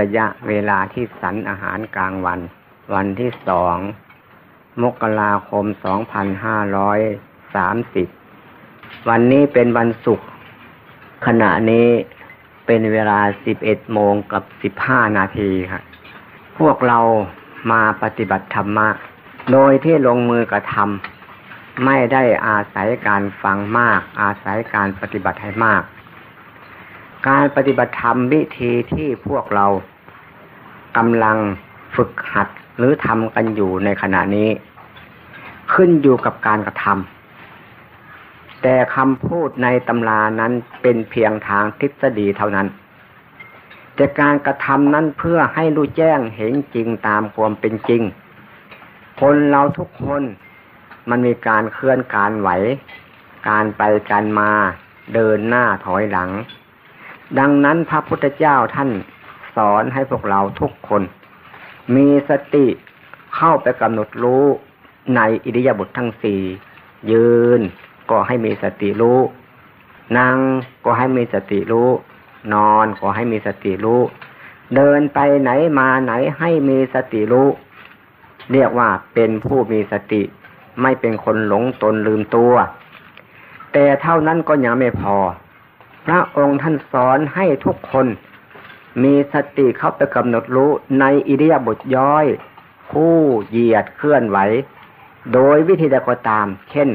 ระยะเวลาที่สันอาหารกลางวัน วันที่สองมกราคมสองพันห้าร้อยสามสิบวันนี้เป็นวันศุกร์ขณะนี้เป็นเวลาสิบเอ็ดโมงกับสิบห้านาทีครับพวกเรามาปฏิบัติธรรมะ โดยที่ลงมือกระทำไม่ได้อาศัยการฟังมาก อาศัยการปฏิบัติให้มาก การปฏิบัติธรรมวิธีที่พวกเรากำลังฝึกหัดหรือทำกันอยู่ในขณะนี้ ขึ้นอยู่กับการกระทำแต่คำพูดในตำรานั้นเป็นเพียงทางทฤษฎีเท่านั้น แต่การกระทำนั้นเพื่อให้รู้แจ้งเห็นจริงตามความเป็นจริง คนเราทุกคนมันมีการเคลื่อนการไหว การไปการมาเดินหน้าถอยหลัง ดังนั้นพระพุทธเจ้าท่านสอนให้พวกเราทุกคน มีสติเข้าไปกำหนดรู้ในอิริยาบถททั้งสี่ยืนก็ให้มีสติรู้ นั่งก็ให้มีสติรู้ นอนก็ให้มีสติรู้ เดินไปไหนมาไหนให้มีสติรู้ เรียกว่าเป็นผู้มีสติ ไม่เป็นคนหลงตนลืมตัว แต่เท่านั้นก็ยังไม่พอ ระองค์ท่านสอนให้ทุกคนมีสติเข้าไปกำหนดรู้ในอิริยาบถย่อย คู่เหยียดเคลื่อนไหว โดยวิธีใดก็ตาม เช่น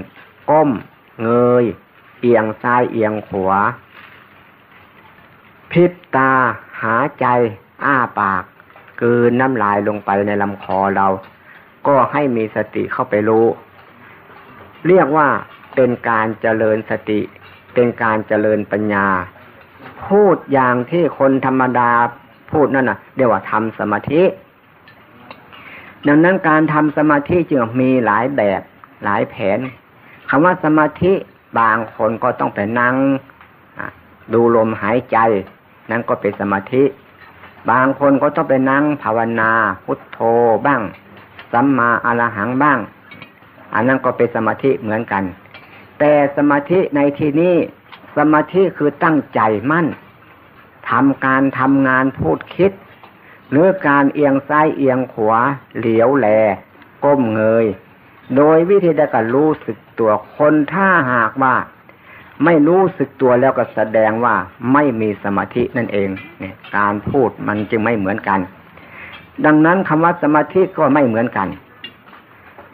ก้ม เงย เอียงซ้ายเอียงขวาพิบตาหาใจ อ้าปากกืนน้ำลายลงไปในลำคอเรา ก็ให้มีสติเข้าไปรู้ เรียกว่าเป็นการเจริญสติ เป็นการเจริญปัญญา พูดอย่างที่คนธรรมดาพูดนั่นน่ะเรียกว่าทำสมาธิ ดังนั้นการทำสมาธิจึงมีหลายแบบหลายแผนคำว่าสมาธิบางคนก็ต้องไปนั่งดูลมหายใจ นั่นก็เป็นสมาธิ บางคนก็ต้องไปนั่งภาวนา พุทโธบ้าง สัมมาอรหังบ้าง อันนั้นก็เป็นสมาธิเหมือนกัน แต่สมาธิในที่นี้สมาธิคือตั้งใจมั่นทำการทำงานพูดคิด หรือการเอียงซ้ายเอียงขวาเหลียวแล ก้มเงย โดยวิธีใดก็รู้สึกตัวคนถ้าหากว่า ไม่รู้สึกตัวแล้วก็แสดงว่าไม่มีสมาธินั่นเองเนี่ยการพูดมันจึงไม่เหมือนกัน ดังนั้นคำว่าสมาธิก็ไม่เหมือนกัน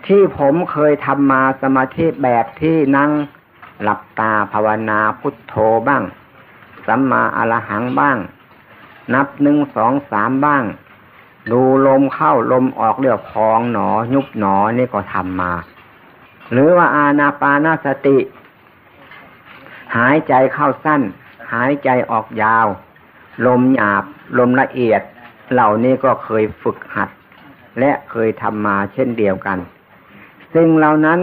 ที่ผมเคยทำมาสมาธิแบบที่นั่งหลับตาภาวนาพุทโธบ้าง สัมมาอรหังบ้าง นับหนึ่งสองสามบ้าง ดูลมเข้าลมออกเรียกพองหนอ ยุบหนอนี่ก็ทำมา หรือว่าอาณาปานาสติ หายใจเข้าสั้น หายใจออกยาว ลมหยาบ ลมละเอียด เหล่านี้ก็เคยฝึกหัด และเคยทำมาเช่นเดียวกัน สิ่งเหล่านั้น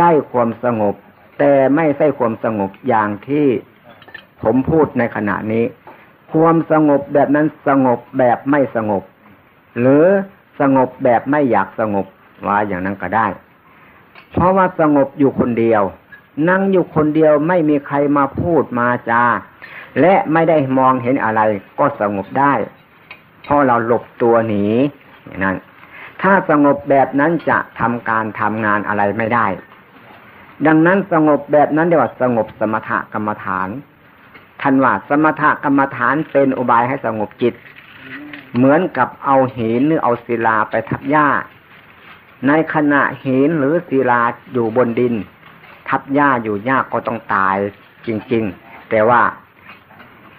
ได้ความสงบ แต่ไม่ใช่ความสงบอย่างที่ผมพูดในขณะนี้ ความสงบแบบนั้นสงบแบบไม่สงบ หรือสงบแบบไม่อยากสงบว่าอย่างนั้นก็ได้ เพราะว่าสงบอยู่คนเดียว นั่งอยู่คนเดียวไม่มีใครมาพูดมาจา และไม่ได้มองเห็นอะไรก็สงบได้ เพราะเราหลบตัวหนีอย่างนั่น ถ้าสงบแบบนั้นจะทำการทำงานอะไรไม่ได้ ดังนั้นสงบแบบนั้นเรียกว่าสงบสมถกรรมฐานท่านว่าสมถกรรมฐานเป็นอุบายให้สงบจิต เหมือนกับเอาหินหรือเอาศิลาไปทับหญ้า ในขณะหินหรือศิลาอยู่บนดิน ทับหญ้าอยู่ยากก็ต้องตายจริง ๆ แต่ว่า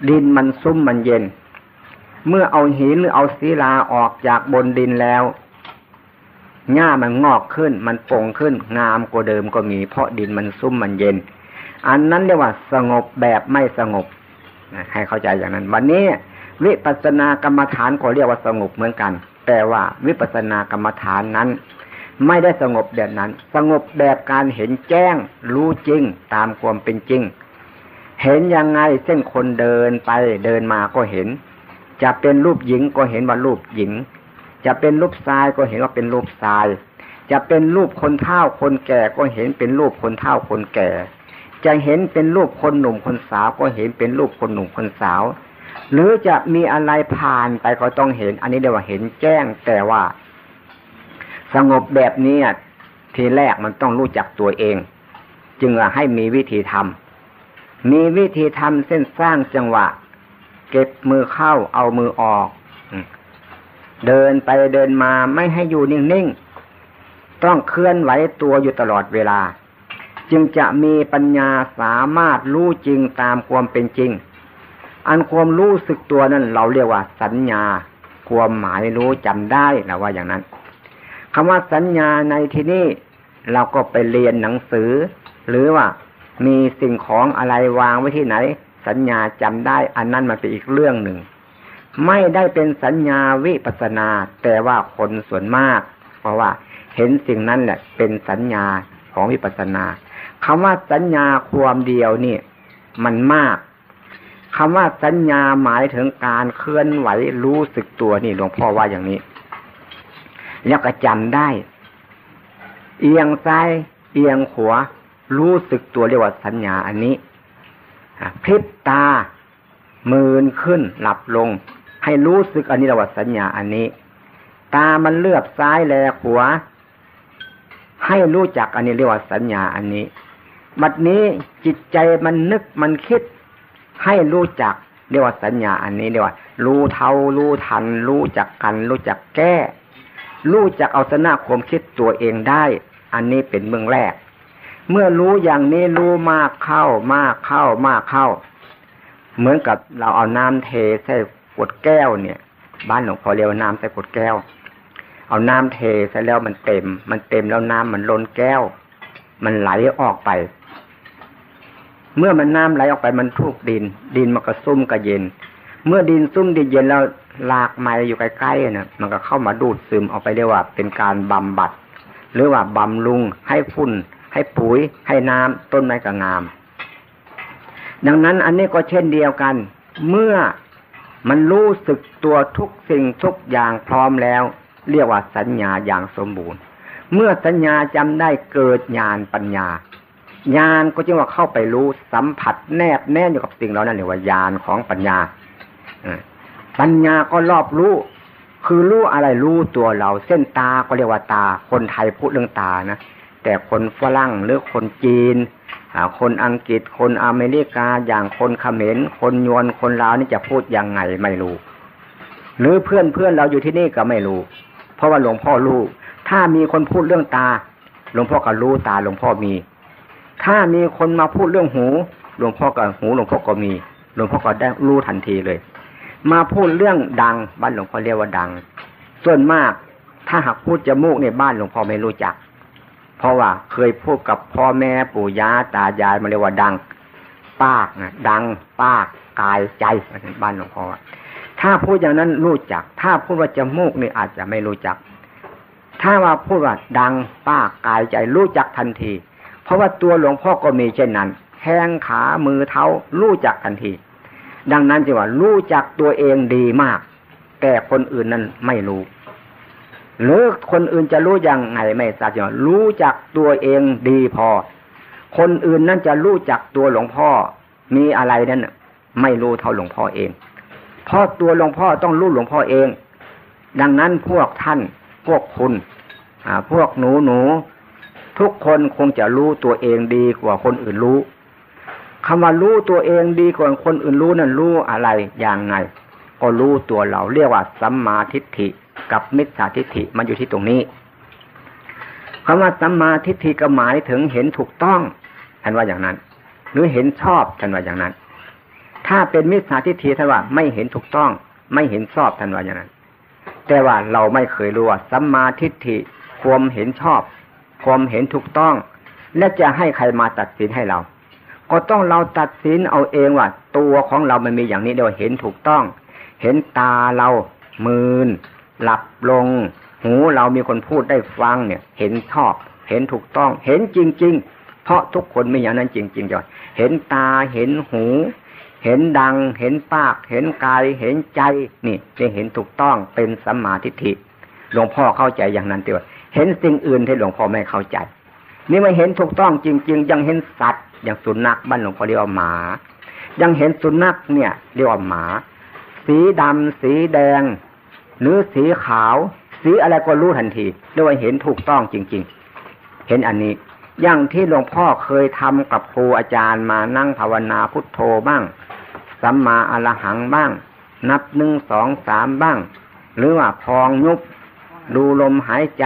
ดินมันซุ่มมันเย็น เมื่อเอาหินหรือเอาศิลาออกจากบนดินแล้ว หญ้ามันงอกขึ้น มันโป่งขึ้น งามกว่าเดิมก็มี เพราะดินมันซุ่มมันเย็น อันนั้นเรียกว่าสงบแบบไม่สงบให้เข้าใจอย่างนั้น วันนี้วิปัสสนากรรมฐานก็เรียกว่าสงบเหมือนกัน แต่ว่าวิปัสสนากรรมฐานนั้น ไม่ได้สงบแบบนั้น สงบแบบการเห็นแจ้ง รู้จริง ตามความเป็นจริง เห็นยังไงเส้นคนเดินไปเดินมาก็เห็น จะเป็นรูปหญิงก็เห็นว่ารูปหญิง จะเป็นรูปทรายก็เห็นว่าเป็นรูปทราย จะเป็นรูปคนเฒ่าคนแก่ก็เห็นเป็นรูปคนเฒ่าคนแก่ จะเห็นเป็นรูปคนหนุ่มคนสาวก็เห็นเป็นรูปคนหนุ่มคนสาว หรือจะมีอะไรผ่านไปก็ต้องเห็น อันนี้เรียกว่าเห็นแจ้งแต่ว่า สงบแบบนี้ทีแรกมันต้องรู้จักตัวเอง จึงให้มีวิธีทำมีวิธีทำเส้นสร้างจังหวะ เก็บมือเข้าเอามือออก เดินไปเดินมาไม่ให้อยู่นิ่งๆ ต้องเคลื่อนไหวตัวอยู่ตลอดเวลา จึงจะมีปัญญาสามารถรู้จริงตามความเป็นจริง อันความรู้สึกตัวนั้นเราเรียกว่า สัญญา ความหมายรู้จำได้นะว่าอย่างนั้นคำว่าสัญญาในที่นี้เราก็ไปเรียนหนังสือ หรือว่ามีสิ่งของอะไรวางไว้ที่ไหน สัญญาจำได้ อันนั้นมันเป็นอีกเรื่องหนึ่ง ไม่ได้เป็นสัญญาวิปัสนา แต่ว่าคนส่วนมาก เพราะว่าเห็นสิ่งนั้นแหละ เป็นสัญญาของวิปัสนาคำว่าสัญญาความเดียวนี่ มันมากคำว่าสัญญาหมายถึงการเคลื่อนไหวรู้สึกตัวนี่หลวงพ่อว่าอย่างนี้ แล้วก็จำได้ เอียงซ้ายเอียงขวารู้สึกตัวเรียกว่าสัญญาอันนี้พริบตามืนขึ้นหลับลง ให้รู้สึกอันนี้เราว่าสัญญาอันนี้ ตามันเลือกซ้ายแลขวาให้รู้จักอันนี้เรียกว่าสัญญาอันนี้ บัดนี้จิตใจมันนึกมันคิด ให้รู้จักเรียกว่าสัญญาอันนี้เรียกว่า รู้เท่ารู้ทัน รู้จักกัน รู้จักแก้ รู้จักเอาชนะความคิดตัวเองได้ อันนี้เป็นเมืองแรก เมื่อรู้อย่างนี้รู้มากเข้ามากเข้ามากเข้า เหมือนกับเราเอาน้ำเทใส่ ขวดแก้วเนี่ย บ้านหลวงพ่อเรียกว่าน้ำใส่ขวดแก้ว เอาน้ำเทใส่แล้วมันเต็ม มันเต็มแล้วน้ำมันล้นแก้ว มันไหลออกไป เมื่อมันน้ำไหลออกไปมันทุกดิน ดินมันก็ซุ่มก็เย็น เมื่อดินซุ่มดินเย็นแล้วลากไม้อยู่ใกล้ๆเนี่ยมันก็เข้ามาดูดซึมออกไปเรียกว่า เป็นการบำบัด หรือว่าบำรุงให้ฝุ่น ให้ปุ๋ย ให้น้ำต้นไม้ก็งาม ดังนั้นอันนี้ก็เช่นเดียวกัน เมื่อ มันรู้สึกตัวทุกสิ่งทุกอย่างพร้อมแล้ว เรียกว่าสัญญาอย่างสมบูรณ์ เมื่อสัญญาจำได้เกิดญาณปัญญาญาณก็จึงว่าเข้าไปรู้สัมผัสแนบแน่อยู่กับสิ่งเหล่านั้นเรียกว่าญาณของปัญญาปัญญาก็รอบรู้คือรู้อะไรรู้ตัวเรา เส้นตาก็เรียกว่าตา คนไทยพูดเรื่องตานะแต่คนฝรั่งหรือคนจีน คนอังกฤษคนอเมริกาอย่างคนเขมรคนยวนคนลาวนี่จะพูดยังไงไม่รู้ หรือเพื่อนเพื่อนเราอยู่ที่นี่ก็ไม่รู้ เพราะว่าหลวงพ่อรู้ถ้ามีคนพูดเรื่องตา หลวงพ่อก็รู้ตาหลวงพ่อมี ถ้ามีคนมาพูดเรื่องหู หลวงพ่อก็หูหลวงพ่อก็มี หลวงพ่อก็ได้รู้ทันทีเลย มาพูดเรื่องดังบ้านหลวงพ่อเรียกว่าดัง ส่วนมากถ้าหากพูดจมูกในบ้านหลวงพ่อไม่รู้จัก เพราะว่าเคยพูดกับพ่อแม่ปู่ย่าตายายมาเรียกว่าดัง ปากนะดัง ปากกายใจบ้านหลวงพ่อถ้าพูดอย่างนั้นรู้จัก ถ้าพูดว่าจมูกนี่อาจจะไม่รู้จัก ถ้าว่าพูดว่าดัง ปากกายใจรู้จักทันที เพราะว่าตัวหลวงพ่อก็มีเช่นนั้นแข้งขามือเท้ารู้จักทันที ดังนั้นจึงว่ารู้จักตัวเองดีมาก แต่คนอื่นนั้นไม่รู้ หรือคนอื่นจะรู้ยังไงไม่ทราบจะรู้จักตัวเองดีพอ คนอื่นนั่นจะรู้จักตัวหลวงพ่อ มีอะไรนั่นไม่รู้เท่าหลวงพ่อเอง เพราะตัวหลวงพ่อต้องรู้หลวงพ่อเอง ดังนั้นพวกท่านพวกคุณพวกหนูหนูทุกคนคงจะรู้ตัวเองดีกว่าคนอื่นรู้คำว่ารู้ตัวเองดีกว่าคนอื่นรู้นั่นรู้อะไรอย่างไง ก็รู้ตัวเราเรียกว่าสัมมาทิฏฐิ กับมิจฉาทิฏฐิมันอยู่ที่ตรงนี้คำว่าสัมมาทิฏฐิก็หมายถึงเห็นถูกต้องท่านว่าอย่างนั้น หรือเห็นชอบท่านว่าอย่างนั้น ถ้าเป็นมิจฉาทิฏฐิท่านว่าไม่เห็นถูกต้อง ไม่เห็นชอบท่านว่าอย่างนั้น แต่ว่าเราไม่เคยรู้ว่าสัมมาทิฏฐิความเห็นชอบ ความเห็นถูกต้อง และจะให้ใครมาตัดสินให้เรา ก็ต้องเราตัดสินเอาเองว่า ตัวของเรามันมีอย่างนี้เดียวเห็นถูกต้อง เห็นตาเรามืน หลับลง หูเรามีคนพูดได้ฟังเนี่ย เห็นชอบ เห็นถูกต้อง เห็นจริง ๆ เพราะทุกคนไม่อย่างนั้นจริงๆจ้ะเห็นตาเห็นหู เห็นดัง เห็นปาก เห็นกาย เห็นใจนี่จะเห็นถูกต้องเป็นสัมมาทิฏฐิหลวงพ่อเข้าใจอย่างนั้นเดียวเห็นสิ่งอื่นที่หลวงพ่อไม่เข้าใจ นี่ไม่เห็นถูกต้องจริง ๆ ยังเห็นสัตว์อย่างสุนัขบ้านหลวงพ่อเรียกว่าหมา ยังเห็นสุนัขเนี่ยเรียกว่าหมา สีดำสีแดง หรือสีขาว สีอะไรก็รู้ทันทีโดยเห็นถูกต้องจริง ๆ เห็นอันนี้อย่างที่หลวงพ่อเคยทำกับครูอาจารย์มานั่งภาวนาพุทโธบ้าง สัมมาอรหังบ้าง นับหนึ่งสองสามบ้าง หรือว่าพองยุบดูลมหายใจ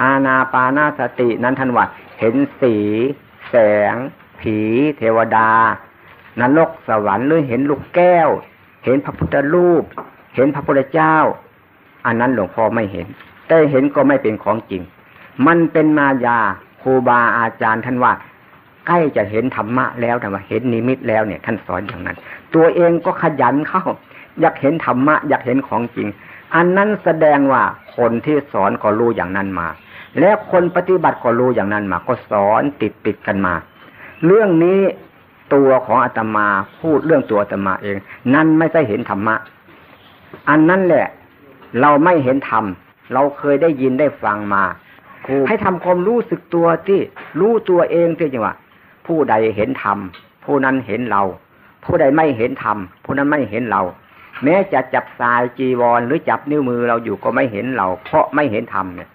อาณาปานาสตินั้นทันว่าเห็นสี แสง ผี เทวดา นรกสวรรค์หรือเห็นลูกแก้ว เห็นพระพุทธรูป เห็นพระพุทธเจ้า อันนั้นหลวงพ่อไม่เห็น แต่เห็นก็ไม่เป็นของจริง มันเป็นมายาครูบาอาจารย์ท่านว่าใกล้จะเห็นธรรมะแล้วแต่ว่าเห็นนิมิตแล้วเนี่ย ท่านสอนอย่างนั้น ตัวเองก็ขยันเข้า อยากเห็นธรรมะ อยากเห็นของจริง อันนั้นแสดงว่าคนที่สอนก็รู้อย่างนั้นมา และคนปฏิบัติก็รู้อย่างนั้นมา ก็สอนติดติดกันมา เรื่องนี้ตัวของอาตมาพูดเรื่องตัวอาตมาเอง นั่นไม่ใช่เห็นธรรมะ อันนั้นแหละ เราไม่เห็นธรรมเราเคยได้ยินได้ฟังมาให้ทำความรู้สึกตัวที่รู้ตัวเองที่จังหวะผู้ใดเห็นธรรมผู้นั้นเห็นเรา ผู้ใดไม่เห็นธรรมผู้นั้นไม่เห็นเรา แม้จะจับสายจีวรหรือจับนิ้วมือเราอยู่ก็ไม่เห็นเรา เพราะไม่เห็นธรรมเนี่ย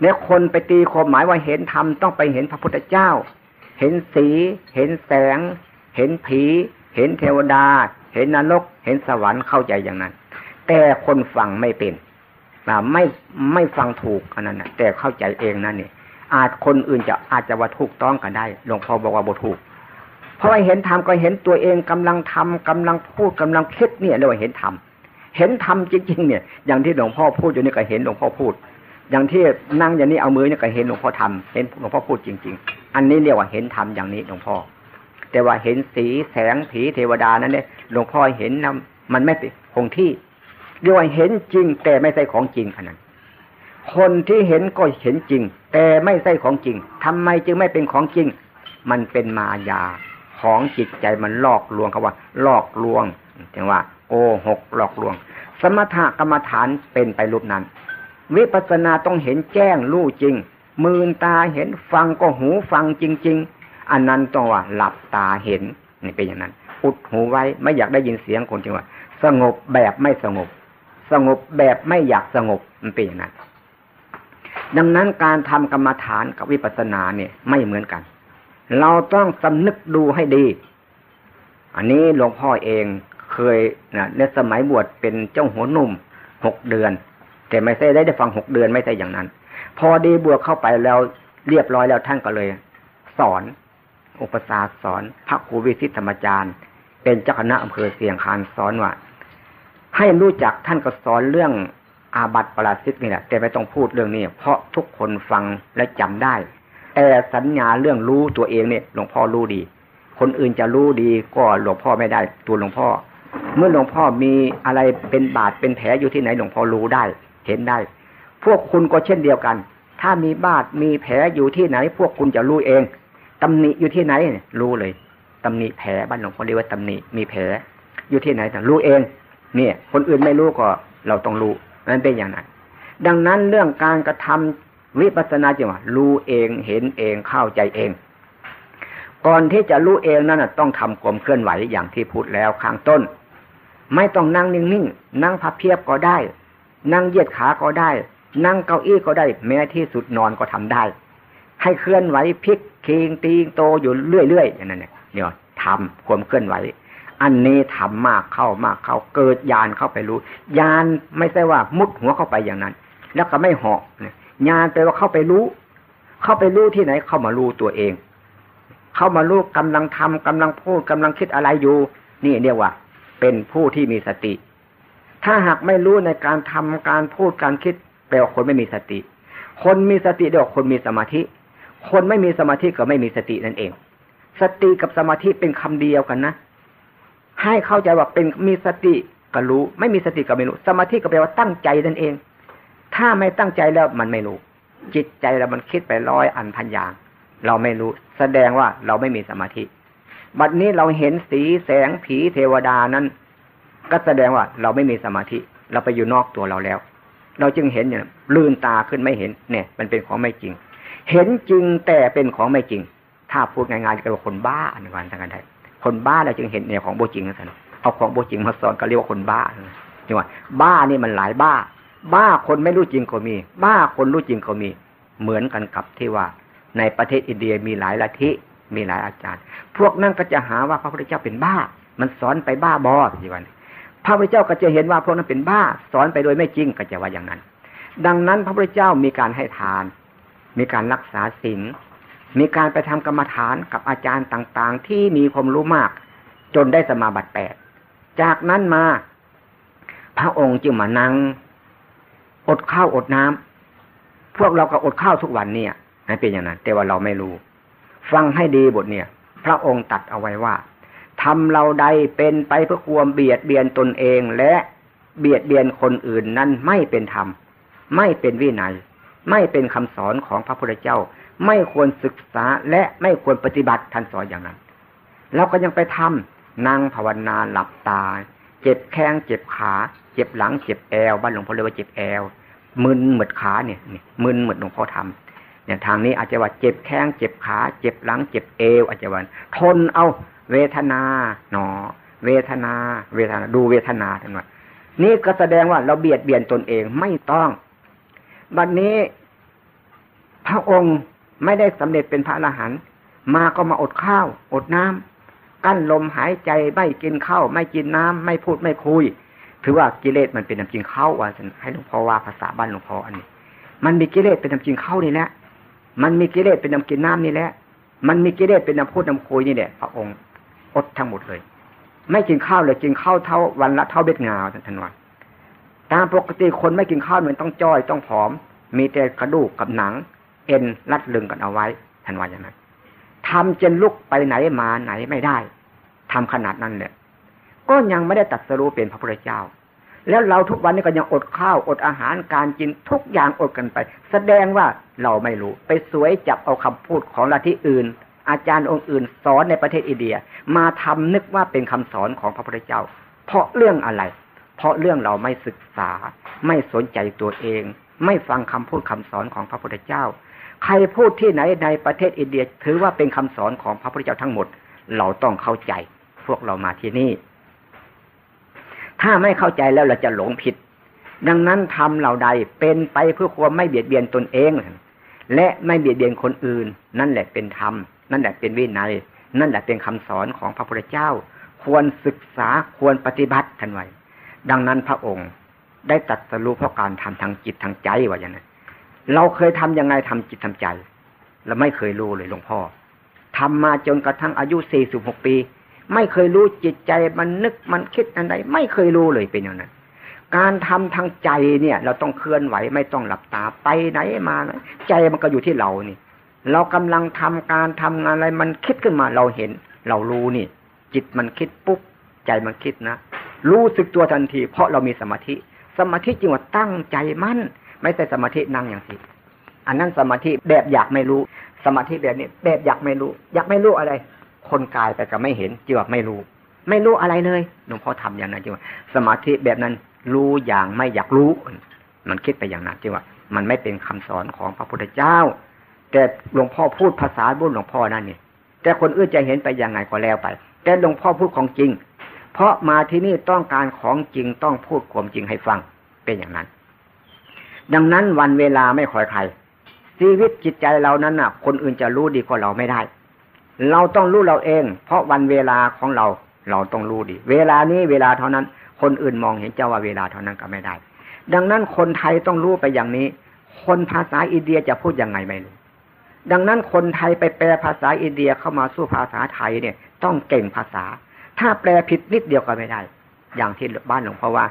เนี่ยคนไปตีความหมายว่าเห็นธรรมต้องไปเห็นพระพุทธเจ้า เห็นสี เห็นแสง เห็นผี เห็นเทวดา เห็นนรก เห็นสวรรค์เข้าใจอย่างนั้น แต่คนฟังไม่เป็นไม่ไม่ฟังถูกอันนั้นนะแต่เข้าใจเองนั่นนี่อาจคนอื่นจะอาจจะว่าถูกต้องกันได้หลวงพ่อบอกว่าบ่ถูก เพราะว่าเห็นธรรมก็เห็นตัวเองกำลังทำกำลังพูดกำลังคิดเนี่ยเรียกว่าเห็นธรรมเห็นธรรมจริงๆเนี่ย อย่างที่หลวงพ่อพูดอยู่นี่ก็เห็นหลวงพ่อพูด อย่างที่นั่งอย่างนี้เอามือเนี่ยก็เห็นหลวงพ่อทำเห็นหลวงพ่อพูดจริง ๆ อันนี้เรียกว่าเห็นธรรมอย่างนี้หลวงพ่อ แต่ว่าเห็นสีแสงผีเทวดานั้นเนี่ยหลวงพ่อเห็นนะมันไม่เป็นคงที่ เรียกว่าเห็นจริง แต่ไม่ใช่ของจริงขนาดคนที่เห็นก็เห็นจริง แต่ไม่ใช่ของจริงทำไมจึงไม่เป็นของจริง มันเป็นมายาของจิตใจมันหลอกลวงเขาว่าหลอกลวงถึงว่า โกหกหลอกลวง สมถกรรมฐานเป็นไปรูปนั้น วิปัสสนาต้องเห็นแจ้งรู้จริง มืนตาเห็นฟังก็หูฟังจริง ๆ อันนั้นต้องว่า หลับตาเห็นนี่เป็นอย่างนั้น อุดหูไว้ไม่อยากได้ยินเสียงคนจริงว่า สงบแบบไม่สงบ สงบแบบไม่อยากสงบมันเป็นอย่างนั้นดังนั้นการทำกรรมฐานกับวิปัสสนาเนี่ยไม่เหมือนกัน เราต้องสำนึกดูให้ดี อันนี้หลวงพ่อเองเคยนะในสมัยบวชเป็นเจ้าหัวหนุ่มหกเดือน แต่ไม่ใช่ได้ได้ฟังหกเดือนไม่ใช่อย่างนั้น พอดีบวชเข้าไปแล้วเรียบร้อยแล้วท่านก็เลย สอน อุปสาสอนพระครูวิสิทธธรรมจารย์ เป็นเจ้าคณะอำเภอเสียงคานสอนว่า ให้รู้จักท่านก็สอนเรื่องอาบัติปราชิกนี่แหละแต่ไม่ต้องพูดเรื่องนี้ เพราะทุกคนฟังและจำได้ แต่สัญญาเรื่องรู้ตัวเองเนี่ยหลวงพ่อรู้ดี คนอื่นจะรู้ดีก็หลวงพ่อไม่ได้ ตัวหลวงพ่อ เมื่อหลวงพ่อมีอะไรเป็นบาดเป็นแผลอยู่ที่ไหนหลวงพ่อรู้ได้ เห็นได้ พวกคุณก็เช่นเดียวกัน ถ้ามีบาดมีแผลอยู่ที่ไหน พวกคุณจะรู้เองตำหนิอยู่ที่ไหนรู้เลยตำหนิแผลบ้านหลวงพ่อเรียกว่าตำหนิมีแผลอยู่ที่ไหนแต่รู้เอง เนี่ย คนอื่นไม่รู้ก็เราต้องรู้นั่นเป็นอย่างนั้นดังนั้นเรื่องการกระทำวิปัสสนาจึงว่ารู้เองเห็นเองเข้าใจเอง ก่อนที่จะรู้เองนั่นต้องทำความเคลื่อนไหวอย่างที่พูดแล้วข้างต้น ไม่ต้องนั่งนิ่งๆนั่งพับเพียบก็ได้ นั่งเหยียดขาก็ได้ นั่งเก้าอี้ก็ได้ แม้ที่สุดนอนก็ทำได้ ให้เคลื่อนไหวพลิกเคิงติงโตอยู่เรื่อยๆอย่างนั้นเนี่ยเดี๋ยวทำความเคลื่อนไหว อันนี้ทำมากเข้ามากเข้าเกิดญาณเข้าไปรู้ยานไม่ใช่ว่ามุดหัวเข้าไปอย่างนั้น แล้วก็ไม่เหาะเนี่ยยานแปลว่าเข้าไปรู้ เข้าไปรู้ที่ไหน เข้ามารู้ตัวเอง เข้ามารู้กำลังทำกำลังพูดกำลังคิดอะไรอยู่ นี่เรียกว่า เป็นผู้ที่มีสติ ถ้าหากไม่รู้ในการทำการพูดการคิด แปลว่าคนไม่มีสติ คนมีสติเดียวคนมีสมาธิ คนไม่มีสมาธิก็ไม่มีสตินั่นเอง สติกับสมาธิเป็นคำเดียวกันนะ ให้เข้าใจว่าเป็นมีสติก็รู้ ไม่มีสติก็ไม่รู้ สมาธิก็แปลว่าตั้งใจนั่นเอง ถ้าไม่ตั้งใจแล้วมันไม่รู้ จิตใจเรามันคิดไปร้อยอันพันอย่าง เราไม่รู้ แสดงว่าเราไม่มีสมาธิ บัดนี้เราเห็นสีแสงผีเทวดานั้น ก็แสดงว่าเราไม่มีสมาธิ เราไปอยู่นอกตัวเราแล้ว เราจึงเห็นอย่างลืนตาขึ้นไม่เห็นเนี่ย มันเป็นของไม่จริง เห็นจริงแต่เป็นของไม่จริง ถ้าพูดง่ายๆก็ว่าคนบ้าอันวันทางการไทย คนบ้าเราจึงเห็นเนี่ยของโบจริงนะท่านเอาของโบจริงมาสอนก็เรียกว่าคนบ้าใช่ไหมบ้านี่มันหลายบ้า บ้าคนไม่รู้จริงก็มี บ้าคนรู้จริงก็มี เหมือนกันกับที่ว่า ในประเทศอินเดียมีหลายลัทธิมีหลายอาจารย์ พวกนั้นก็จะหาว่าพระพุทธเจ้าเป็นบ้า มันสอนไปบ้าบอสิวันพระพุทธเจ้าก็จะเห็นว่าพวกนั้นเป็นบ้า สอนไปโดยไม่จริงก็จะว่าอย่างนั้น ดังนั้นพระพุทธเจ้ามีการให้ทาน มีการรักษาศีล มีการไปทำกรรมฐานกับอาจารย์ต่างๆ ที่มีความรู้มาก จนได้สมาบัติแปดจากนั้นมา พระองค์จึงมานั่งอดข้าวอดน้ำพวกเราก็อดข้าวทุกวันเนี่ยนะเป็นอย่างนั้นแต่ว่าเราไม่รู้ ฟังให้ดีบทเนี่ย พระองค์ตัดเอาไว้ว่าทำเราใดเป็นไปเพื่อความเบียดเบียนตนเองและเบียดเบียนคนอื่นนั้นไม่เป็นธรรม ไม่เป็นวินัย ไม่เป็นคำสอนของพระพุทธเจ้า ไม่ควรศึกษาและไม่ควรปฏิบัติท่านสอนอย่างนั้นเราก็ยังไปทำนั่งภาวนาหลับตา เจ็บแข้งเจ็บขา เจ็บหลังเจ็บแอวบ้านหลวงพ่อเรียกว่าเจ็บแอวมึนเหมือดขาเนี่ยมึนเหมือดหลวงพ่อทำเนี่ยทางนี้อาจจะว่าเจ็บแข้งเจ็บขา เจ็บหลัง เจ็บเอว อาจจะว่าทนเอา เวทนาหนอ เวทนา เวทนาดูเวทนาทั้งหมดนี่ก็แสดงว่าเราเบียดเบียนตนเองไม่ต้อง บัดนนี้พระองค์ ไม่ได้สำเร็จเป็นพระอรหันต์มาก็มาอดข้าว อดน้ำกั้นลมหายใจไม่กินข้าวไม่กินน้ำไม่พูดไม่คุย ถือว่ากิเลสมันเป็นน้ำกินข้าว่าให้หลวงพ่อว่าภาษาบ้านหลวงพ่ออันนี้ มันมีกิเลสเป็นน้ำกินข้านี่แหละมันมีกิเลสเป็นน้ำกินน้ำนี่แหละมันมีกิเลสเป็นน้ำพูดน้ำคุยนี่แหละพระองค์อดทั้งหมดเลย ไม่กินข้าวเลยกินข้าวเท่าวันละเท่าเบ็ดงาท่านว่าตามปกติคนไม่กินข้าวมือนต้องจ้อยต้องผอม มีแต่กระดูกกับหนัง เอ็นรัดลึงกันเอาไว้ท่านว่าอย่างนั้นทำจนลุกไปไหนมาไหนไม่ได้ทำขนาดนั้นเนี่ยก็ยังไม่ได้ตัดสรู้เป็นพระพุทธเจ้า แล้วเราทุกวันนี้ก็ยังอดข้าวอดอาหารการกินทุกอย่างอดกันไป แสดงว่าเราไม่รู้ ไปสวยจับเอาคำพูดของลัทธิอื่น อาจารย์องค์อื่นสอนในประเทศอินเดีย มาทำนึกว่าเป็นคำสอนของพระพุทธเจ้า เพราะเรื่องอะไร เพราะเรื่องเราไม่ศึกษา ไม่สนใจตัวเอง ไม่ฟังคำพูดคำสอนของพระพุทธเจ้า ใครพูดที่ไหนในประเทศอินเดีย ถือว่าเป็นคำสอนของพระพุทธเจ้าทั้งหมด เราต้องเข้าใจ พวกเรามาที่นี่ ถ้าไม่เข้าใจแล้วเราจะหลงผิด ดังนั้นทำเราใดเป็นไปเพื่อความไม่เบียดเบียนตนเอง และไม่เบียดเบียนคนอื่น นั่นแหละเป็นธรรม นั่นแหละเป็นวินัย นั่นแหละเป็นคำสอนของพระพุทธเจ้า ควรศึกษาควรปฏิบัติทันไว้ดังนั้นพระองค์ได้ตัดสรู้เพราะการทำทางจิตทางใจว่าอย่างนั้น เราเคยทํำยังไงทำจิตทำใจ เราไม่เคยรู้เลยหลวงพ่อทำมาจนกระทั่งอายุสี่สิบหกปี ไม่เคยรู้จิตใจมันนึกมันคิดอะไรไม่เคยรู้เลยเป็นอย่างนั้นการทำทางใจเนี่ย เราต้องเคลื่อนไหวไม่ต้องหลับตาไปไหนมาใจมันก็อยู่ที่เรานี่ เรากำลังทำการทำงานอะไรมันคิดขึ้นมาเราเห็น เรารู้นี่ จิตมันคิดปุ๊บใจมันคิดนะรู้สึกตัวทันที เพราะเรามีสมาธิ สมาธิจึงว่าตั้งใจมั่น ไม่ใช่สมาธินั่งอย่างที่อันนั้นสมาธิแบบอยากไม่รู้ สมาธิแบบนี้แบบอยากไม่รู้ อยากไม่รู้อะไร คนกายไปก็ไม่เห็นจึงว่าไม่รู้ ไม่รู้อะไรเลยหลวงพ่อทำอย่างนั้นจึงว่าสมาธิแบบนั้นรู้อย่างไม่อยากรู้ มันคิดไปอย่างนั้นจึงว่า มันไม่เป็นคำสอนของพระพุทธเจ้า แต่หลวงพ่อพูดภาษาบุญหลวงพ่อนั่นนี่แต่คนอื่นจะเห็นไปยังไงก็แล้วไป แต่หลวงพ่อพูดของจริง เพราะมาที่นี่ต้องการของจริงต้องพูดความจริงให้ฟังเป็นอย่างนั้น ดังนั้นวันเวลาไม่คอยใคร ชีวิตจิตใจเรานั้นน่ะ คนอื่นจะรู้ดีกว่าเราไม่ได้ เราต้องรู้เราเอง เพราะวันเวลาของเรา เราต้องรู้ดี เวลานี้เวลาเท่านั้น คนอื่นมองเห็นเจ้าว่าเวลาเท่านั้นก็ไม่ได้ ดังนั้นคนไทยต้องรู้ไปอย่างนี้ คนภาษาอินเดียจะพูดยังไงไม่รู้ดังนั้นคนไทยไปแปลภาษาอินเดียเข้ามาสู้ภาษาไทยเนี่ย ต้องเก่งภาษา ถ้าแปลผิดนิดเดียวก็ไม่ได้ อย่างที่บ้านหลวงพ่อว่า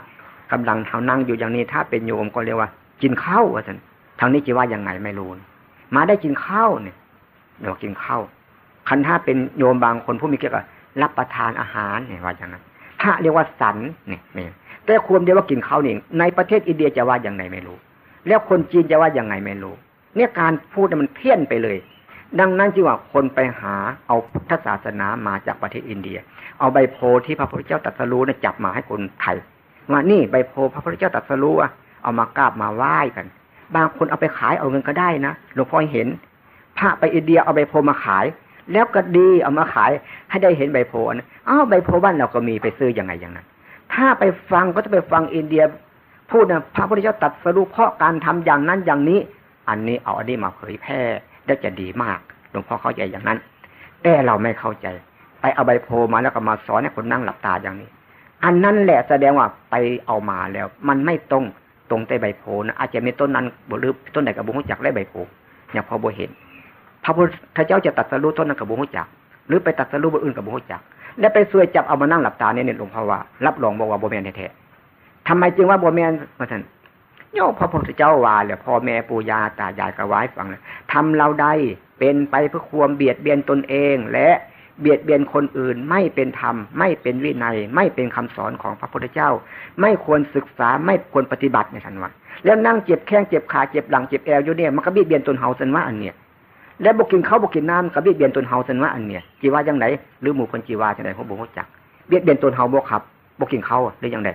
กำลังเขานั่งอยู่อย่างนี้ถ้าเป็นโยมก็เรียกว่า กินข้าวว่าท่านทางนี้จะว่ายังไงไม่รู้มาได้กินข้าวเนี่ยเดี๋ยวกินข้าวคันถ้าเป็นโยมบางคนผู้มีเกียวกับรับประทานอาหารเนี่ยว่าอย่างนั้นถ้าเรียกว่าสันเนี่ยเนี่ยแต่ควรเดียวว่ากินข้าวนี่ในประเทศอินเดียจะว่าอย่างไรไม่รู้ แล้วคนจีนจะว่าอย่างไงไม่รู้ เนี่ยการพูดมันเพี้ยนไปเลย ดังนั้นจึงว่าคนไปหาเอาพุทธศาสนามาจากประเทศอินเดีย เอาใบโพที่พระพุทธเจ้าตรัสรู้เนี่ยจับมาให้คนไทยว่านี่ใบโพพระพุทธเจ้าตรัสรู้อะามากราบมาไหว้กัน บางคนเอาไปขายเอาเงินก็ได้นะหลวงพ่อเห็นพระไปอินเดียเอาใบโพมาขาย แล้วก็ดีเอามาขายให้ได้เห็นใบโพนะอ้าวใบโพบ้านเราก็มีไปซื้ออยังไงอย่างนั้น ถ้าไปฟังก็จะไปฟังอินเดียพูดนะพระพุทธเจ้าตัดสรุปเพราะการทำอย่างนั้นอย่างนี้ อันนี้เอาอันนี้มาเผยแพร่ได้จะดีมากหลวงพ่อเข้าใจอย่างนั้น แต่เราไม่เข้าใจ ไปเอาใบโพมาแล้วก็มาสอนให้คนนั่งหลับตาอย่างนี้ อันนั้นแหละแสดงว่าไปเอามาแล้ว มันไม่ตรง ตรงแต่ใบโพนะอาจจะมีต้นนั้นหรือต้นไหนกับบุ้งจักได้ใบโพอย่างพอบ่เห็น พระพุทธเจ้าจะตัดสรุปต้นนั้นกับบุ้งจัก หรือไปตัดสรุปบนอื่นกับบุ้งจัก แล้วไปซวยจับเอามานั่งหลับตาเนี่ยหลวงพ่อว่ารับรองบอกว่าโบแมนแท้ๆทำไมจึงว่าโบแมนมาท่านโยพระพุทธเจ้าว่าเลยพ่อแม่ปู่ย่าตายายกระไว้ฟังเลยทำเราได้เป็นไปเพื่อความเบียดเบียนตนเองและ เบียดเบียนคนอื่นไม่เป็นธรรม ไม่เป็นวินัย ไม่เป็นคำสอนของพระพุทธเจ้า ไม่ควรศึกษาไม่ควรปฏิบัติในท่านว่าแล้วนั่งเจ็บแข้งเจ็บขาเจ็บหลังเจ็บแอวอยู่เนี่ยมันก็เบียดเบียนตนเฮาสันว่าอันเนี่ยแล้วบกินเขาบกินน้ำก็เบียดเบียนตนเฮาสันว่าอันเนี่ยจีว่ายังไงหรือหมู่คนจีว่าจังไดเขาบอกว่าจักเบียดเบียนตนเฮาบกขับบกินเขาหรือยังไง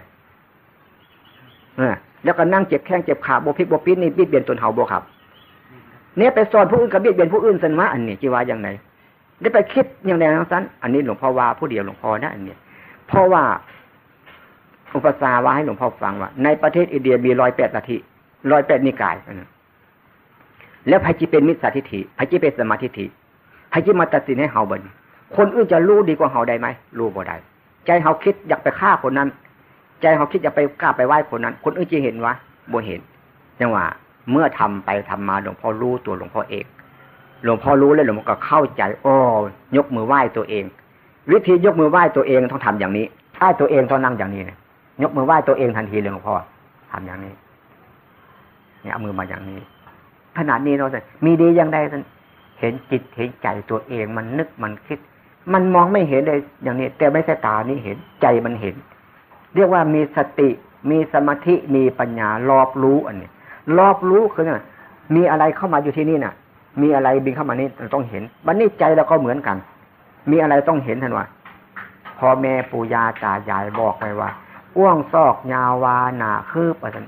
เออแล้วก็นั่งเจ็บแข้งเจ็บขาบพิกบปิ้นนี่เบียดเบียนตนเฮาบกขับ เนี่ยไปสอนผู้อื่นกับเบียดเบียนผู้อื่นสันว่าอันเนี้จีว่ายังไง ได้ไปคิดอย่างไรทั้งนั้น อันนี้หลวงพ่อว่าผู้เดียวหลวงพ่อนะอันนี้เพราะว่าอุปสาว่าให้หลวงพ่อฟังว่า ในประเทศอินเดียมีร้อยแปดนาทีร้อยแปดนิกายแล้วพระจิเป็นมิจฉาทิฏฐิพระจิเป็นสมาธิฐิพระจิมาตัดสินให้เฮาบนคนอื่นจะรู้ดีกว่าเฮาได้ไหมรู้บ่ได้ใจเฮาคิดอยากไปฆ่าคนนั้น ใจเฮาคิดอยากไปกล้าไปไหว้คนนั้น คนอื่นจะเห็นวะบ่เห็นจังว่าเมื่อทำไปทำมาหลวงพ่อรู้ตัวหลวงพ่อเอง หลวงพ่อรู้แล้วหลวงพ่อก็เข้าใจอ้อยกมือไหว้ตัวเอง วิธียกมือไหว้ตัวเองต้องทำอย่างนี้ไหว้ตัวเองต้องนั่งอย่างนี้เนี่ยยกมือไหว้ตัวเองทันทีเลยหลวงพ่อทำอย่างนี้เนี่ยเอามือมาอย่างนี้ ขนาดนี้เราจะมีดีอย่างใดท่านเห็นจิตเห็นใจตัวเองมันนึกมันคิด มันมองไม่เห็นเลยอย่างนี้ แต่ไม่ใช่ตานี่เห็นใจมันเห็น เรียกว่ามีสติมีสมาธิมีปัญญารอบรู้อันนี้รอบรู้คือเนี่ยมีอะไรเข้ามาอยู่ที่นี่น่ะ มีอะไรบินเข้ามานี่เราต้องเห็นวันนี้ใจเราก็เหมือนกัน มีอะไรต้องเห็นท่านว่าพ่อแม่ปู่ย่าตายายบอกไปว่าอ้วงซอกยาวานาคืบอะไร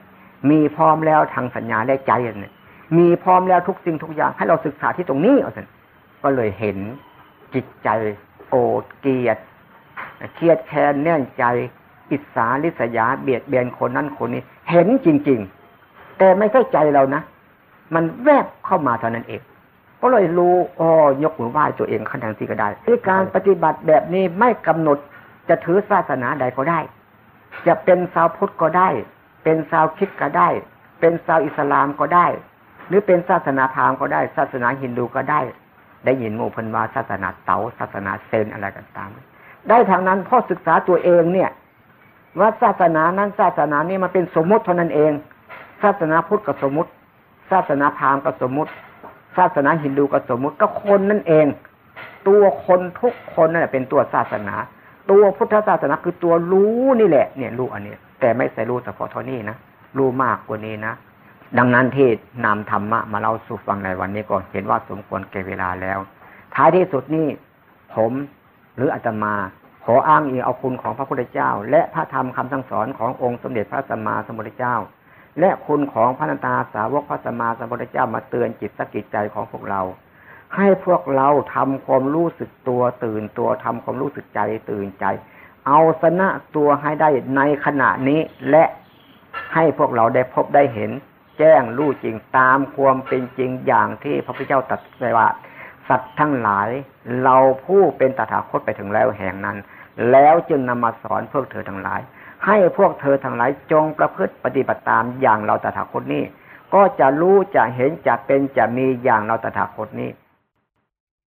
มีพร้อมแล้วทางสัญญาได้ใจเนี่ยมีพร้อมแล้วทุกสิ่งทุกอย่างให้เราศึกษาที่ตรงนี้เอาสิก็เลยเห็นจิตใจโกรธเกลียดเครียดแค้นแน่นใจอิสาลิษยาเบียดเบียนคนนั้นคนนี้ เห็นจริง ๆ แต่ไม่ใช่ใจเรานะ มันแวบเข้ามาเท่านั้นเอง ก็เลยรู้อ๋อยกมือไหว้ตัวเองขั้นทางที่ก็ได้ที่การปฏิบัติแบบนี้ไม่กำหนดจะถือศาสนาใดก็ได้ จะเป็นชาวพุทธก็ได้ เป็นชาวคิดก็ได้ เป็นชาวอิสลามก็ได้ หรือเป็นศาสนาพราหมณ์ก็ได้ ศาสนาฮินดูก็ได้ ได้ยินโมพันวาศาสนาเต๋าศาสนาเซนอะไรกันตาม ได้ทางนั้นพ่อศึกษาตัวเองเนี่ยว่าศาสนานั้นศาสนานี้มันเป็นสมมติเท่านั้นเอง ศาสนาพุทธก็สมมติ ศาสนาพราหมณ์ก็สมมติ ศาสนาฮินดูก็สมมติก็คนนั่นเอง ตัวคนทุกคนนั่นเป็นตัวศาสนา ตัวพุทธศาสนาคือตัวรู้นี่แหละ เนี่ยรู้อันนี้ แต่ไม่ใช่รู้เฉพาะเท่านี้นะรู้มากกว่านี้นะดังนั้นที่นำธรรมะมาเล่าสู่ฟังในวันนี้ก็เห็นว่าสมควรแก่เวลาแล้ว ท้ายที่สุดนี่ผมหรืออาตมา ขออ้างอิงเอาคุณของพระพุทธเจ้า และพระธรรมคำสั่งสอนขององค์สมเด็จพระสัมมาสัมพุทธเจ้า และคุณของพระนันตาสาวกพระสัมมาสัมพุทธเจ้ามาเตือนจิตสกิจใจของพวกเรา ให้พวกเราทำความรู้สึกตัวตื่นตัวทำความรู้สึกใจตื่นใจ เอาชนะตัวให้ได้ในขณะนี้และให้พวกเราได้พบได้เห็น แจ้งรู้จริงตามความเป็นจริงอย่างที่พระพุทธเจ้าตรัสไว้ว่าสัตว์ทั้งหลายเราผู้เป็นตถาคตไปถึงแล้วแห่งนั้น แล้วจึงนำมาสอนพวกเธอทั้งหลาย ให้พวกเธอทั้งหลายจงประพฤติปฏิบัติตามอย่างเราตถาคตนี้ ก็จะรู้จะเห็นจะเป็นจะมีอย่างเราตถาคตนี้